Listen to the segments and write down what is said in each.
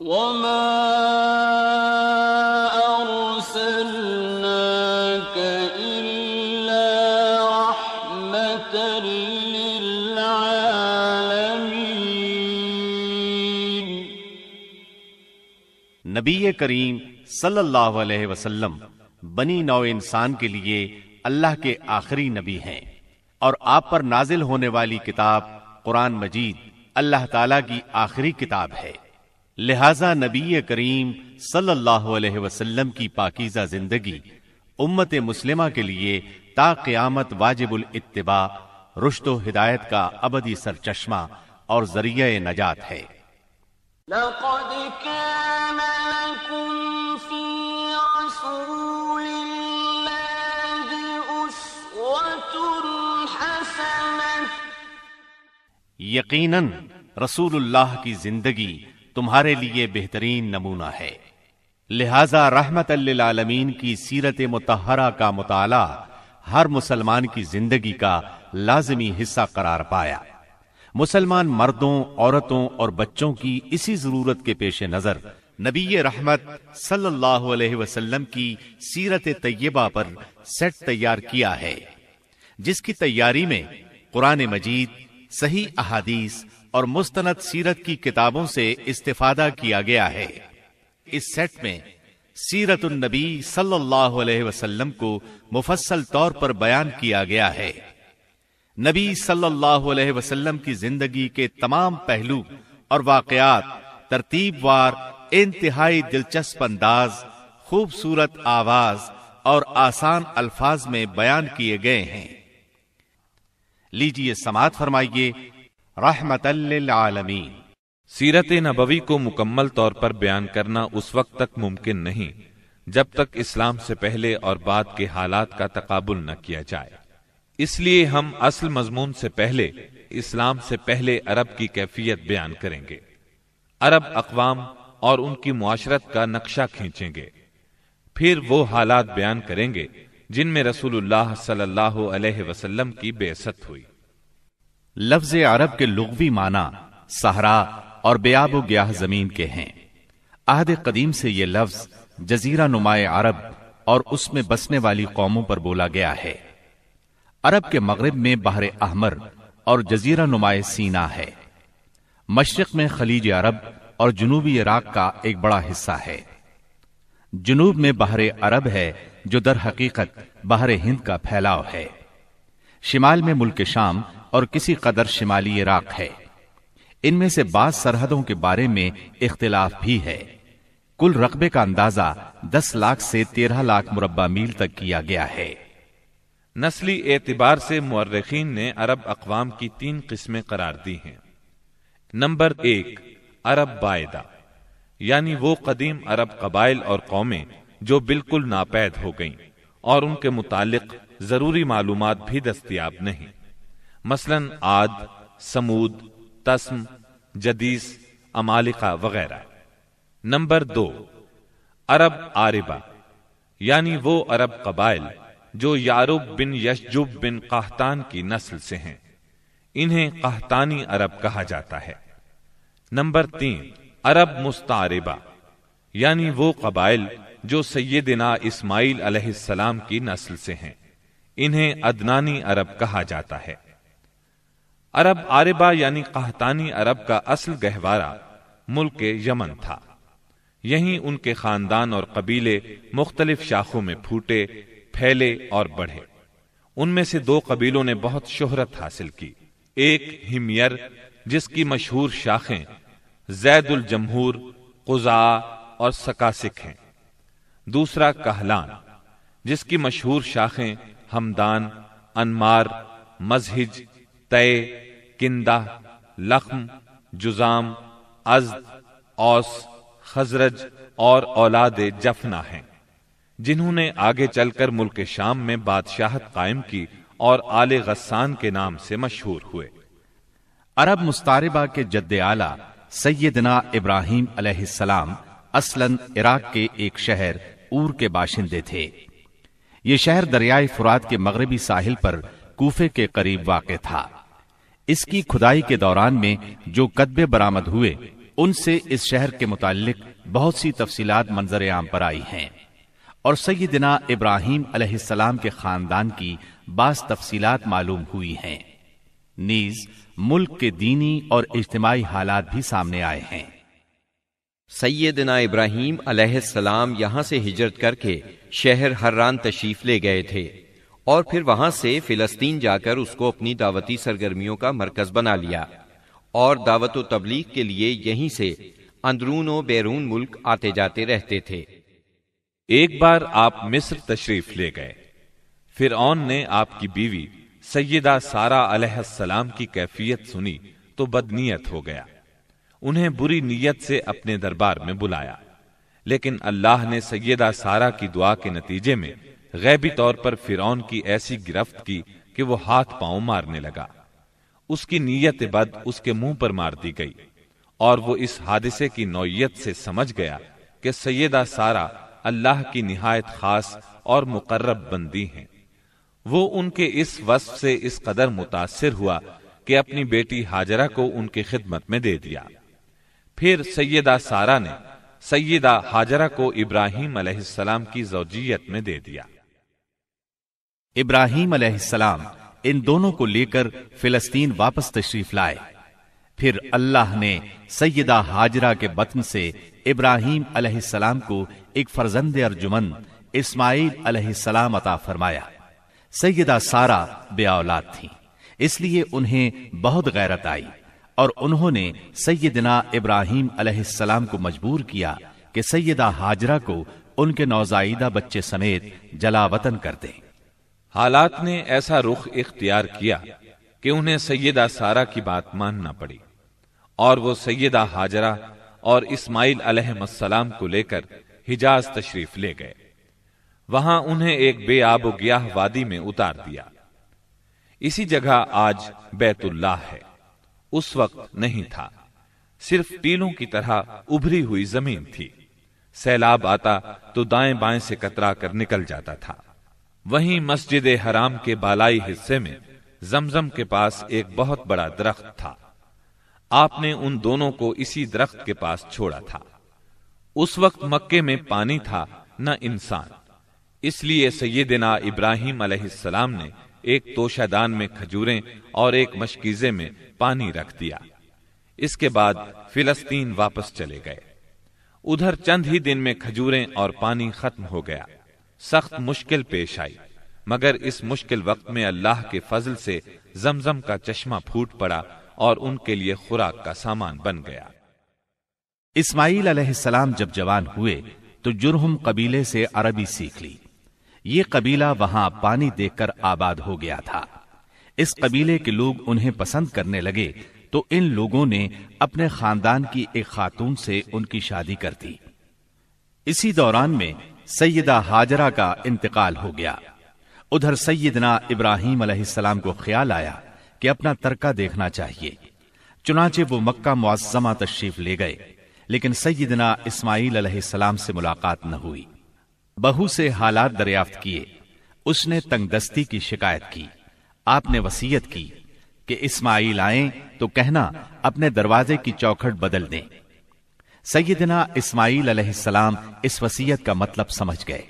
نبی کریم صلی اللہ علیہ وسلم بنی نو انسان کے لیے اللہ کے آخری نبی ہیں اور آپ پر نازل ہونے والی کتاب قرآن مجید اللہ تعالی کی آخری کتاب ہے۔ لہذا نبی کریم صلی اللہ علیہ وسلم کی پاکیزہ زندگی امت مسلمہ کے لیے تا قیامت واجب الاتباع رشد و ہدایت کا ابدی سرچشمہ اور ذریعہ نجات ہے۔ لقد كان لكم في رسول الله أسوة حسنة. یقیناً رسول اللہ کی زندگی تمہارے لیے بہترین نمونہ ہے۔ لہذا رحمت للعالمین کی سیرت متحرہ کا مطالعہ ہر مسلمان کی زندگی کا لازمی حصہ قرار پایا۔ مسلمان مردوں، عورتوں اور بچوں کی اسی ضرورت کے پیش نظر نبی رحمت صلی اللہ علیہ وسلم کی سیرت طیبہ پر سیٹ تیار کیا ہے۔ جس کی تیاری میں قرآن مجید، صحیح احادیث اور مستند سیرت کی کتابوں سے استفادہ کیا گیا ہے۔ اس سیٹ میں سیرت النبی صلی اللہ علیہ وسلم کو مفصل طور پر بیان کیا گیا ہے۔ نبی صلی اللہ علیہ وسلم کی زندگی کے تمام پہلو اور واقعات ترتیب وار انتہائی دلچسپ انداز، خوبصورت آواز اور آسان الفاظ میں بیان کیے گئے ہیں۔ لیجیے سماعت فرمائیے رحمت للعالمین۔ سیرت نبوی کو مکمل طور پر بیان کرنا اس وقت تک ممکن نہیں، جب تک اسلام سے پہلے اور بعد کے حالات کا تقابل نہ کیا جائے۔ اس لیے ہم اصل مضمون سے پہلے، اسلام سے پہلے عرب کی کیفیت بیان کریں گے۔ عرب اقوام اور ان کی معاشرت کا نقشہ کھینچیں گے۔ پھر وہ حالات بیان کریں گے جن میں رسول اللہ صلی اللہ علیہ وسلم کی بےست ہوئی۔ لفظ عرب کے لغوی معنی صحرا اور بیاب و گیاہ زمین کے ہیں۔ عہد قدیم سے یہ لفظ جزیرہ نمائے عرب اور اس میں بسنے والی قوموں پر بولا گیا ہے۔ عرب کے مغرب میں بحر احمر اور جزیرہ نمائے سینا ہے۔ مشرق میں خلیج عرب اور جنوبی عراق کا ایک بڑا حصہ ہے۔ جنوب میں بحر عرب ہے جو در حقیقت بحر ہند کا پھیلاؤ ہے۔ شمال میں ملک شام اور کسی قدر شمالی عراق ہے۔ ان میں سے بعض سرحدوں کے بارے میں اختلاف بھی ہے۔ کل رقبے کا اندازہ دس لاکھ سے تیرہ لاکھ مربع میل تک کیا گیا ہے۔ نسلی اعتبار سے مورخین نے عرب اقوام کی تین قسمیں قرار دی ہیں۔ نمبر ایک، عرب باعدہ یعنی وہ قدیم عرب قبائل اور قومیں جو بالکل ناپید ہو گئیں اور ان کے متعلق ضروری معلومات بھی دستیاب نہیں۔ مثلا عاد، سمود، تسم، جدیس امالکہ وغیرہ۔ نمبر دو، عرب آربا یعنی وہ عرب قبائل جو یارب بن یشجب بن قہتان کی نسل سے ہیں۔ انہیں قہتانی عرب کہا جاتا ہے۔ نمبر تین، عرب مستعربہ یعنی وہ قبائل جو سیدنا اسماعیل علیہ السلام کی نسل سے ہیں۔ انہیں ادنانی عرب کہا جاتا ہے۔ عرب عربہ یعنی قہتانی عرب کا اصل گہوارہ، ملک یمن تھا۔ یہیں ان کے خاندان اور قبیلے مختلف شاخوں میں پھوٹے، پھیلے اور بڑھے۔ ان میں سے دو قبیلوں نے بہت شہرت حاصل کی۔ ایک ہمیر، جس کی مشہور شاخیں زید الجمہور، قزا اور سکاسک ہیں۔ دوسرا کہلان، جس کی مشہور شاخیں ہمدان، انمار، مزہج تے کندہ، لخم، جزام ازد اوس، خزرج اور اولاد جفنا ہیں، جنہوں نے آگے چل کر ملک شام میں بادشاہت قائم کی اور آل غسان کے نام سے مشہور ہوئے۔ عرب مستاربہ کے جد اعلی سیدنا ابراہیم علیہ السلام اصلاً عراق کے ایک شہر اور کے باشندے تھے۔ یہ شہر دریائے فرات کے مغربی ساحل پر کوفے کے قریب واقع تھا۔ اس کی کھدائی کے دوران میں جو قدبے برآمد ہوئے، ان سے اس شہر کے متعلق بہت سی تفصیلات منظر عام پر آئی ہیں۔ اور سیدنا ابراہیم علیہ السلام کے خاندان کی بعض تفصیلات معلوم ہوئی ہیں۔ نیز، ملک کے دینی اور اجتماعی حالات بھی سامنے آئے ہیں۔ سیدنا ابراہیم علیہ السلام یہاں سے ہجرت کر کے شہر حران تشریف لے گئے تھے۔ اور پھر وہاں سے فلسطین جا کر اس کو اپنی دعوتی سرگرمیوں کا مرکز بنا لیا۔ اور دعوت و تبلیغ کے لیے یہیں سے اندرون و بیرون ملک آتے جاتے رہتے تھے۔ ایک بار آپ مصر تشریف لے گئے۔ فرعون نے آپ کی بیوی سیدہ سارا علیہ السلام کی کیفیت سنی تو بدنیت ہو گیا۔ انہیں بری نیت سے اپنے دربار میں بلایا۔ لیکن اللہ نے سیدہ سارا کی دعا کے نتیجے میں غیبی طور پر فرعون کی ایسی گرفت کی کہ وہ ہاتھ پاؤں مارنے لگا۔ اس کی نیت بد اس کے منہ پر مار دی گئی اور وہ اس حادثے کی نوعیت سے سمجھ گیا کہ سیدہ سارا اللہ کی نہایت خاص اور مقرب بندی ہیں۔ وہ ان کے اس وصف سے اس قدر متاثر ہوا کہ اپنی بیٹی ہاجرہ کو ان کی خدمت میں دے دیا۔ پھر سیدہ سارا نے سیدہ ہاجرہ کو ابراہیم علیہ السلام کی زوجیت میں دے دیا۔ ابراہیم علیہ السلام ان دونوں کو لے کر فلسطین واپس تشریف لائے۔ پھر اللہ نے سیدہ ہاجرہ کے بطن سے ابراہیم علیہ السلام کو ایک فرزند ارجمن اسماعیل علیہ السلام عطا فرمایا۔ سیدہ سارا بے اولاد تھی اس لیے انہیں بہت غیرت آئی اور انہوں نے سیدنا ابراہیم علیہ السلام کو مجبور کیا کہ سیدہ ہاجرہ کو ان کے نوزائیدہ بچے سمیت جلا وطن کر دیں۔ حالات نے ایسا رخ اختیار کیا کہ انہیں سیدہ سارا کی بات ماننا پڑی اور وہ سیدہ حاجرہ اور اسماعیل علیہ السلام کو لے کر حجاز تشریف لے گئے۔ وہاں انہیں ایک بے آب و گیاہ وادی میں اتار دیا۔ اسی جگہ آج بیت اللہ ہے۔ اس وقت نہیں تھا۔ صرف ٹیلوں کی طرح ابھری ہوئی زمین تھی۔ سیلاب آتا تو دائیں بائیں سے کترا کر نکل جاتا تھا۔ وہیں مسجد حرام کے بالائی حصے میں زمزم کے پاس ایک بہت بڑا درخت تھا۔ آپ نے ان دونوں کو اسی درخت کے پاس چھوڑا تھا۔ اس وقت مکے میں پانی تھا، نہ انسان۔ اس لیے سیدنا ابراہیم علیہ السلام نے ایک توشہ دان میں کھجوریں اور ایک مشکیزے میں پانی رکھ دیا۔ اس کے بعد فلسطین واپس چلے گئے۔ ادھر چند ہی دن میں کھجوریں اور پانی ختم ہو گیا۔ سخت مشکل پیش آئی۔ مگر اس مشکل وقت میں اللہ کے فضل سے زمزم کا چشمہ پھوٹ پڑا اور ان کے لیے خوراک کا سامان بن گیا۔ اسماعیل علیہ السلام جب جوان ہوئے تو جرہم قبیلے سے عربی سیکھ لی۔ یہ قبیلہ وہاں پانی دیکھ کر آباد ہو گیا تھا۔ اس قبیلے کے لوگ انہیں پسند کرنے لگے تو ان لوگوں نے اپنے خاندان کی ایک خاتون سے ان کی شادی کر دی۔ اسی دوران میں سیدہ ہاجرہ کا انتقال ہو گیا۔ ادھر سیدنا ابراہیم علیہ السلام کو خیال آیا کہ اپنا ترکہ دیکھنا چاہیے۔ چنانچہ وہ مکہ معظمہ تشریف لے گئے، لیکن سیدنا اسماعیل علیہ السلام سے ملاقات نہ ہوئی۔ بہو سے حالات دریافت کیے۔ اس نے تنگ دستی کی شکایت کی۔ آپ نے وسیعت کی کہ اسماعیل آئیں تو کہنا اپنے دروازے کی چوکھٹ بدل دیں۔ سیدنا اسماعیل علیہ السلام اس وسیعت کا مطلب سمجھ گئے۔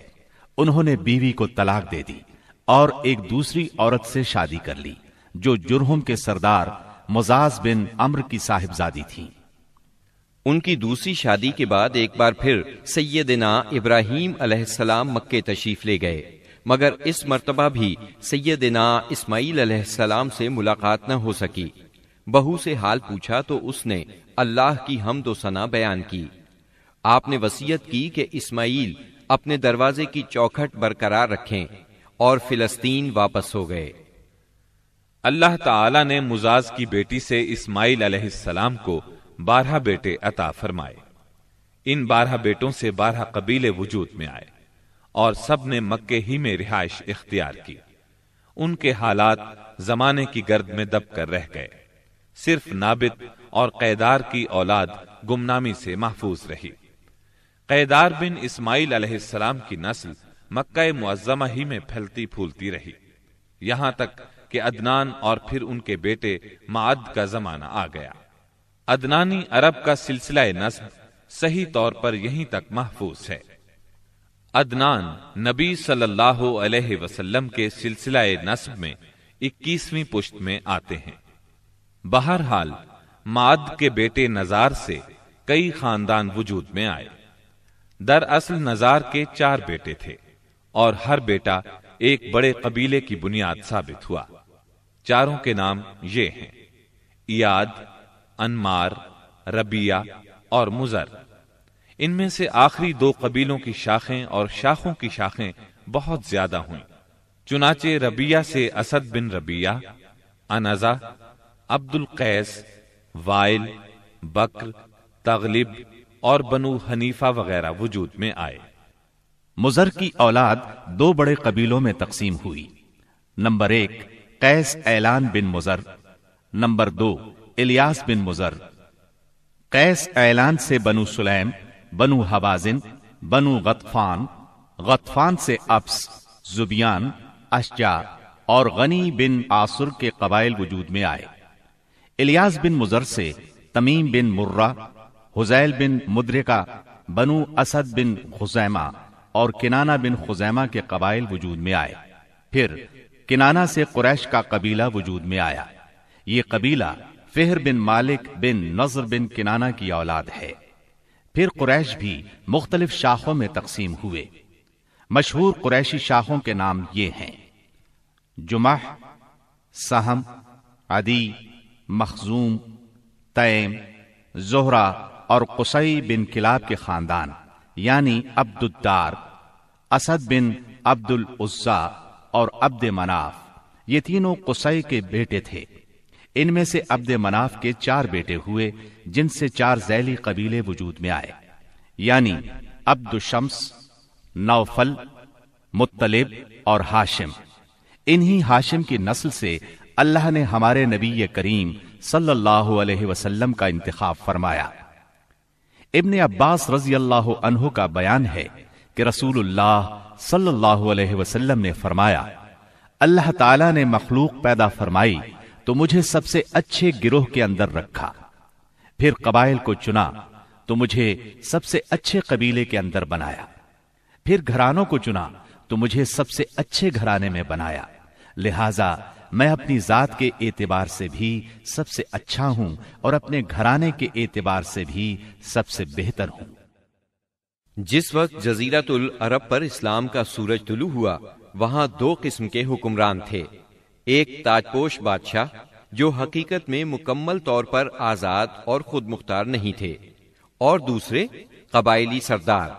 انہوں نے بیوی کو طلاق دے دی اور ایک دوسری عورت سے شادی کر لی، جو جرہم کے سردار مزاز بن امر کی صاحبزادی تھی۔ ان کی دوسری شادی کے بعد ایک بار پھر سیدنا ابراہیم علیہ السلام مکے تشریف لے گئے۔ مگر اس مرتبہ بھی سیدنا اسماعیل علیہ السلام سے ملاقات نہ ہو سکی۔ بہو سے حال پوچھا تو اس نے اللہ کی حمد و ثنا بیان کی۔ آپ نے وسیعت کی کہ اسماعیل اپنے دروازے کی چوکھٹ برقرار رکھیں اور فلسطین واپس ہو گئے۔ اللہ تعالی نے مزاز کی بیٹی سے اسماعیل علیہ السلام کو بارہ بیٹے عطا فرمائے۔ ان بارہ بیٹوں سے بارہ قبیلے وجود میں آئے اور سب نے مکے ہی میں رہائش اختیار کی۔ ان کے حالات زمانے کی گرد میں دب کر رہ گئے۔ صرف نابت اور قیدار کی اولاد گمنامی سے محفوظ رہی۔ قیدار بن اسماعیل علیہ السلام کی نسل مکہ معظمہ ہی میں پھیلتی پھولتی رہی۔ یہاں تک کہ ادنان اور پھر ان کے بیٹے معد کا زمانہ آ گیا۔ ادنانی عرب کا سلسلہ نصب صحیح طور پر یہیں تک محفوظ ہے۔ ادنان نبی صلی اللہ علیہ وسلم کے سلسلہ نصب میں اکیسویں پشت میں آتے ہیں۔ بہرحال ماد کے بیٹے نزار سے کئی خاندان وجود میں آئے۔ در اصل نزار کے چار بیٹے تھے اور ہر بیٹا ایک بڑے قبیلے کی بنیاد ثابت ہوا۔ چاروں کے نام یہ ہیں، ایاد، انمار ربیہ اور مزر ان میں سے آخری دو قبیلوں کی شاخیں اور شاخوں کی شاخیں بہت زیادہ ہوئیں۔ چنانچہ ربیہ سے اسد بن ربیہ انزا عبد القیس وائل، بکر تغلب اور بنو حنیفہ وغیرہ وجود میں آئے۔ مزر کی اولاد دو بڑے قبیلوں میں تقسیم ہوئی۔ نمبر ایک، قیس اعلان بن مزر نمبر دو، الیاس بن مزر قیس اعلان سے بنو سلیم، بنو حوازن، بنو غطفان۔ غطفان سے ابس، زبیان اشجا اور غنی بن آسر کے قبائل وجود میں آئے۔ الیاس بن مزر سے تمیم بن مرہ، حزیل بن مدرکا بنو اسد بن خزیمہ اور کنانا بن خزیمہ کے قبائل وجود میں آئے۔ پھر کنانا سے قریش کا قبیلہ وجود میں آیا۔ یہ قبیلہ فہر بن مالک بن نظر بن کنانا کی اولاد ہے۔ پھر قریش بھی مختلف شاخوں میں تقسیم ہوئے۔ مشہور قریشی شاخوں کے نام یہ ہیں۔ جمح، سہم، عدی مخزوم، تیم زہرا اور قصی بن کلاب کے خاندان یعنی عبد الدار اسد بن عبد العزا اور عبد مناف، یہ تینوں قصی کے بیٹے تھے۔ ان میں سے عبد مناف کے چار بیٹے ہوئے، جن سے چار ذیلی قبیلے وجود میں آئے یعنی عبد الشمس، نوفل مطلب اور ہاشم۔ انہی ہاشم کی نسل سے اللہ نے ہمارے نبی کریم صلی اللہ علیہ وسلم کا انتخاب فرمایا۔ ابن عباس رضی اللہ عنہ کا بیان ہے کہ رسول اللہ صلی اللہ علیہ وسلم نے فرمایا، اللہ تعالی نے مخلوق پیدا فرمائی تو مجھے سب سے اچھے گروہ کے اندر رکھا۔ پھر قبائل کو چنا تو مجھے سب سے اچھے قبیلے کے اندر بنایا۔ پھر گھرانوں کو چنا تو مجھے سب سے اچھے گھرانے میں بنایا۔ لہذا میں اپنی ذات کے اعتبار سے بھی سب سے اچھا ہوں اور اپنے گھرانے کے اعتبار سے بھی سب سے بہتر ہوں۔ جس وقت جزیرت العرب پر اسلام کا سورج طلوع ہوا، وہاں دو قسم کے حکمران تھے۔ ایک تاجپوش بادشاہ، جو حقیقت میں مکمل طور پر آزاد اور خود مختار نہیں تھے، اور دوسرے قبائلی سردار،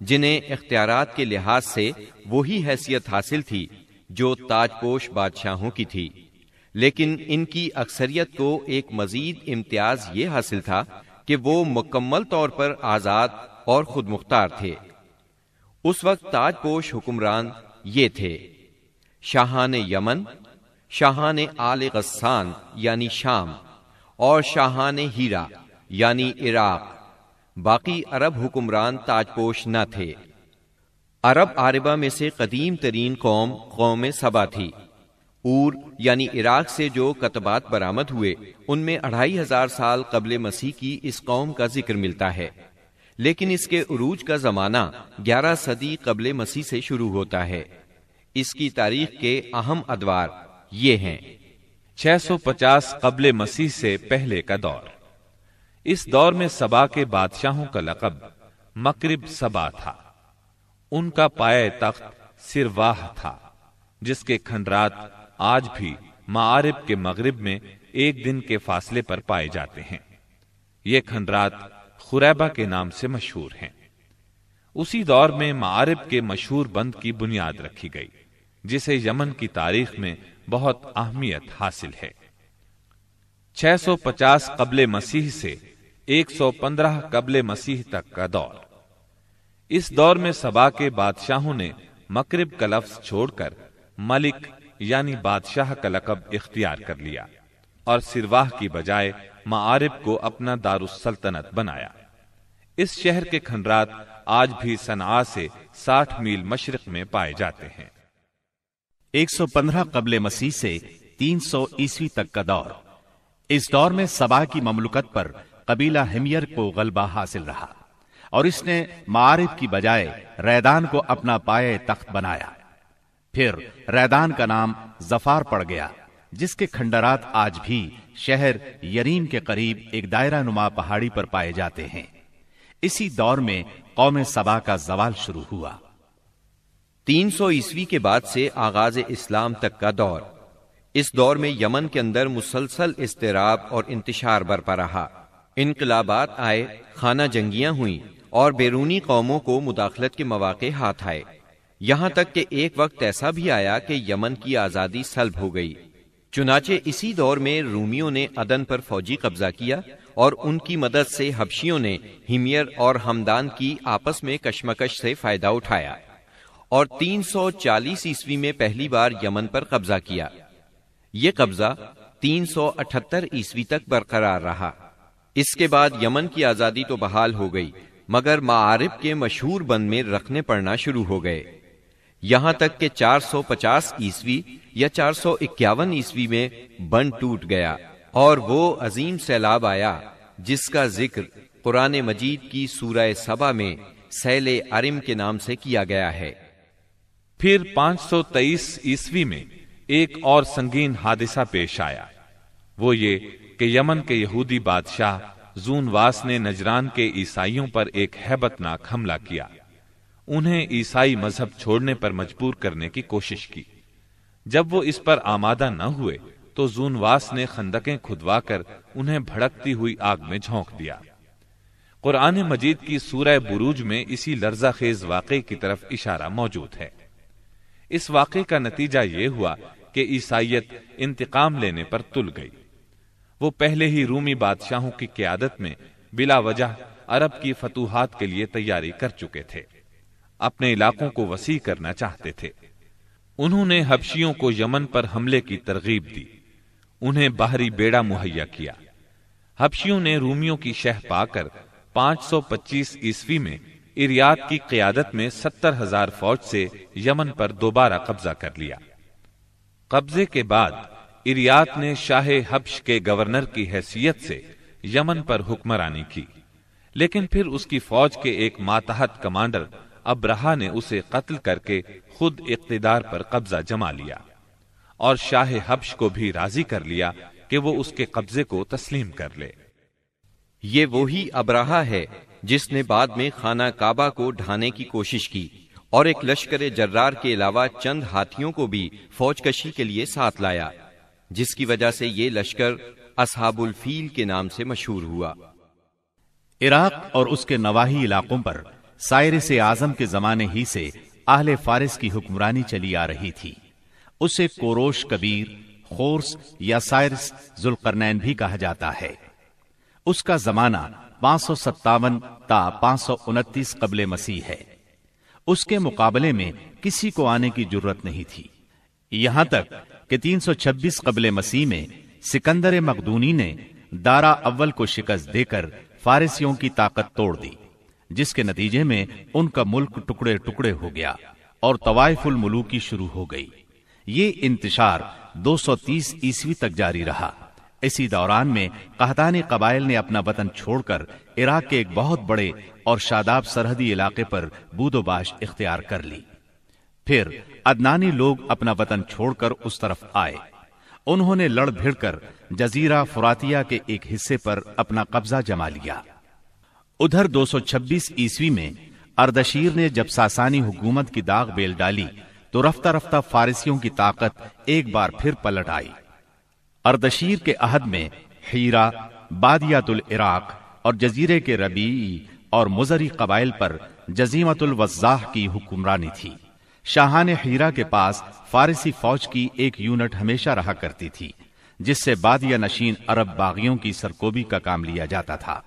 جنہیں اختیارات کے لحاظ سے وہی حیثیت حاصل تھی جو تاج پوش بادشاہوں کی تھی۔ لیکن ان کی اکثریت کو ایک مزید امتیاز یہ حاصل تھا کہ وہ مکمل طور پر آزاد اور خود مختار تھے۔ اس وقت تاج پوش حکمران یہ تھے۔ شاہان یمن، شاہان آل غسان یعنی شام، اور شاہان ہیرا یعنی عراق۔ باقی عرب حکمران تاج پوش نہ تھے۔ عرب عربہ میں سے قدیم ترین قوم قوم سبا تھی۔ اور یعنی عراق سے جو کتبات برآمد ہوئے، ان میں اڑھائی ہزار سال قبل مسیح کی اس قوم کا ذکر ملتا ہے۔ لیکن اس کے عروج کا زمانہ گیارہ صدی قبل مسیح سے شروع ہوتا ہے۔ اس کی تاریخ کے اہم ادوار یہ ہیں۔ چھ سو پچاس قبل مسیح سے پہلے کا دور۔ اس دور میں سبا کے بادشاہوں کا لقب مکرب سبا تھا۔ ان کا پائے تخت سرواہ تھا، جس کے کھنڈرات آج بھی معارب کے مغرب میں ایک دن کے فاصلے پر پائے جاتے ہیں۔ یہ کھنڈرات خریبا کے نام سے مشہور ہیں۔ اسی دور میں معارب کے مشہور بند کی بنیاد رکھی گئی، جسے یمن کی تاریخ میں بہت اہمیت حاصل ہے۔ چھ سو پچاس قبل مسیح سے ایک سو پندرہ قبل مسیح تک کا دور۔ اس دور میں سبا کے بادشاہوں نے مکرب کا لفظ چھوڑ کر ملک یعنی بادشاہ کا لقب اختیار کر لیا اور سرواہ کی بجائے معارب کو اپنا دار السلطنت بنایا۔ اس شہر کے کھنڈرات آج بھی صنعا سے ساٹھ میل مشرق میں پائے جاتے ہیں۔ ایک سو پندرہ قبل مسیح سے تین سو عیسوی تک کا دور۔ اس دور میں سبا کی مملکت پر قبیلہ ہمیر کو غلبہ حاصل رہا۔ اور اس نے معارف کی بجائے ریدان کو اپنا پائے تخت بنایا۔ پھر ریدان کا نام زفار پڑ گیا، جس کے کھنڈرات آج بھی شہر یریم کے قریب ایک دائرہ نما پہاڑی پر پائے جاتے ہیں۔ اسی دور میں قوم سبا کا زوال شروع ہوا۔ تین سو عیسوی کے بعد سے آغاز اسلام تک کا دور۔ اس دور میں یمن کے اندر مسلسل اضطراب اور انتشار برپا رہا۔ انقلابات آئے، خانہ جنگیاں ہوئیں۔ اور بیرونی قوموں کو مداخلت کے مواقع ہاتھ آئے۔ یہاں تک کہ ایک وقت ایسا بھی آیا کہ یمن کی آزادی سلب ہو گئی۔ چنانچہ اسی دور میں رومیوں نے عدن پر فوجی قبضہ کیا اور ان کی مدد سے حبشیوں نے ہمیر اور ہمدان کی آپس میں کشمکش سے فائدہ اٹھایا اور تین سو چالیس عیسوی میں پہلی بار یمن پر قبضہ کیا۔ یہ قبضہ تین سو اٹھتر عیسوی تک برقرار رہا۔ اس کے بعد یمن کی آزادی تو بحال ہو گئی۔ مگر معارب کے مشہور بند میں رکھنے پڑنا شروع ہو گئے۔ یہاں تک کہ چار سو پچاس عیسوی یا چار سو اکیاون عیسوی میں بند ٹوٹ گیا اور وہ عظیم سیلاب آیا جس کا ذکر قرآن مجید کی سورہ سبا میں سیل ارم کے نام سے کیا گیا ہے۔ پھر پانچ سو تیئیس عیسوی میں ایک اور سنگین حادثہ پیش آیا۔ وہ یہ کہ یمن کے یہودی بادشاہ زون واس نے نجران کے عیسائیوں پر ایک ہیبت ناک حملہ کیا۔ انہیں عیسائی مذہب چھوڑنے پر مجبور کرنے کی کوشش کی۔ جب وہ اس پر آمادہ نہ ہوئے، تو زون واس نے خندقیں کھدوا کر انہیں بھڑکتی ہوئی آگ میں جھونک دیا۔ قرآن مجید کی سورہ بروج میں اسی لرزہ خیز واقعے کی طرف اشارہ موجود ہے۔ اس واقعے کا نتیجہ یہ ہوا کہ عیسائیت انتقام لینے پر تل گئی۔ وہ پہلے ہی رومی بادشاہوں کی قیادت میں بلا وجہ عرب کی فتوحات کے لیے تیاری کر چکے تھے۔ اپنے علاقوں کو وسیع کرنا چاہتے تھے۔ انہوں نے حبشیوں کو یمن پر حملے کی ترغیب دی۔ انہیں باہری بیڑا مہیا کیا۔ حبشیوں نے رومیوں کی شہ پا کر پانچ سو پچیس عیسوی میں اریات کی قیادت میں ستر ہزار فوج سے یمن پر دوبارہ قبضہ کر لیا۔ قبضے کے بعد اریات نے شاہ حبش کے گورنر کی حیثیت سے یمن پر حکمرانی کی۔ لیکن پھر اس کی فوج کے ایک ماتحت کمانڈر ابرہا نے اسے قتل کر کے خود اقتدار پر قبضہ جما لیا اور شاہ حبش کو بھی راضی کر لیا کہ وہ اس کے قبضے کو تسلیم کر لے۔ یہ وہی ابراہا ہے جس نے بعد میں خانہ کعبہ کو ڈھانے کی کوشش کی اور ایک لشکر جرار کے علاوہ چند ہاتھیوں کو بھی فوج کشی کے لیے ساتھ لایا۔ جس کی وجہ سے یہ لشکر اصحاب الفیل کے نام سے مشہور ہوا۔ عراق اور اس کے نواحی علاقوں پر سائر سے آزم کے زمانے ہی سے اہل فارس کی حکمرانی چلی آ رہی تھی۔ اسے کوروش کبیر، خورس یا سائرس ذوالقرنین بھی کہا جاتا ہے۔ اس کا زمانہ پانچ سو ستاون تا پانچ سو انتیس قبل مسیح ہے۔ اس کے مقابلے میں کسی کو آنے کی ضرورت نہیں تھی۔ یہاں تک کہ تین سو چھبیس قبل مسیح میں سکندر مقدونی نے دارا اول کو شکست دے کر فارسیوں کی طاقت توڑ دی، جس کے نتیجے میں ان کا ملک ٹکڑے ٹکڑے ہو گیا اور طوائف الملوکی شروع ہو گئی۔ یہ انتشار دو سو تیس عیسوی تک جاری رہا۔ اسی دوران میں قہتانی قبائل نے اپنا وطن چھوڑ کر عراق کے ایک بہت بڑے اور شاداب سرحدی علاقے پر بود و باش اختیار کر لی۔ پھر ادنانی لوگ اپنا وطن چھوڑ کر اس طرف آئے۔ انہوں نے لڑ بھیڑ کر جزیرہ فراتیا کے ایک حصے پر اپنا قبضہ جما لیا۔ ادھر دو سو چھبیس عیسوی میں اردشیر نے جب ساسانی حکومت کی داغ بیل ڈالی تو رفتہ رفتہ فارسیوں کی طاقت ایک بار پھر پلٹ آئی۔ اردشیر کے عہد میں ہیرا بادیات العراق اور جزیرے کے ربیعی اور مزری قبائل پر جزیمت الوزاح کی حکمرانی تھی۔ شاہان ہیرا کے پاس فارسی فوج کی ایک یونٹ ہمیشہ رہا کرتی تھی، جس سے بادیا نشین عرب باغیوں کی سرکوبی کا کام لیا جاتا تھا۔